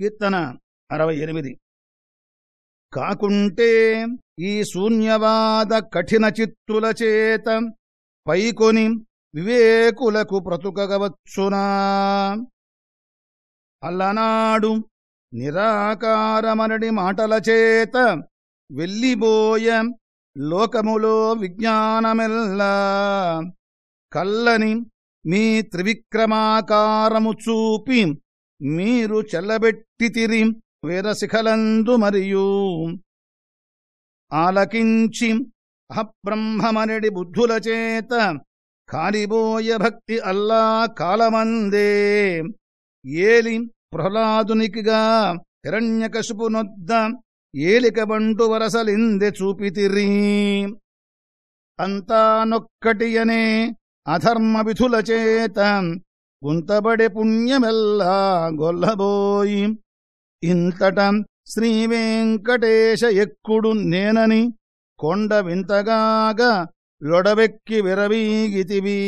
కీర్తన అరవై ఎనిమిది. కాకుంటే ఈ శూన్యవాద కఠిన చిత్తుల చేత పైకొని వివేకులకు బ్రతుకగవచ్చునా? అల్లనాడు నిరాకారమనడి మాటల చేత వెళ్ళిబోయ లోకములో విజ్ఞానమెల్లా? కల్లని మీ త్రివిక్రమాకారము చూపి మీరు చెల్లబెట్టితిరి వేదశిఖలందు మరియు. ఆలకించి అహబ్రహ్మమనడి బుద్ధుల చేత కాలిబోయ భక్తి అల్లా కాలమందే. ఏలి ప్రహ్లాదునికిగా హిరణ్యకశుపునొద్ద ఏలికబంటు వరసలిందె చూపితిరి అంతానొక్కటియనే అధర్మ చేత గుంతబడి పుణ్యమెల్లా గొల్లబోయి. ఇంతట శ్రీవేంకటేశ ఎక్కుడు నేనని కొండ వింతగాగా లొడవెక్కి విరవీగితివీ.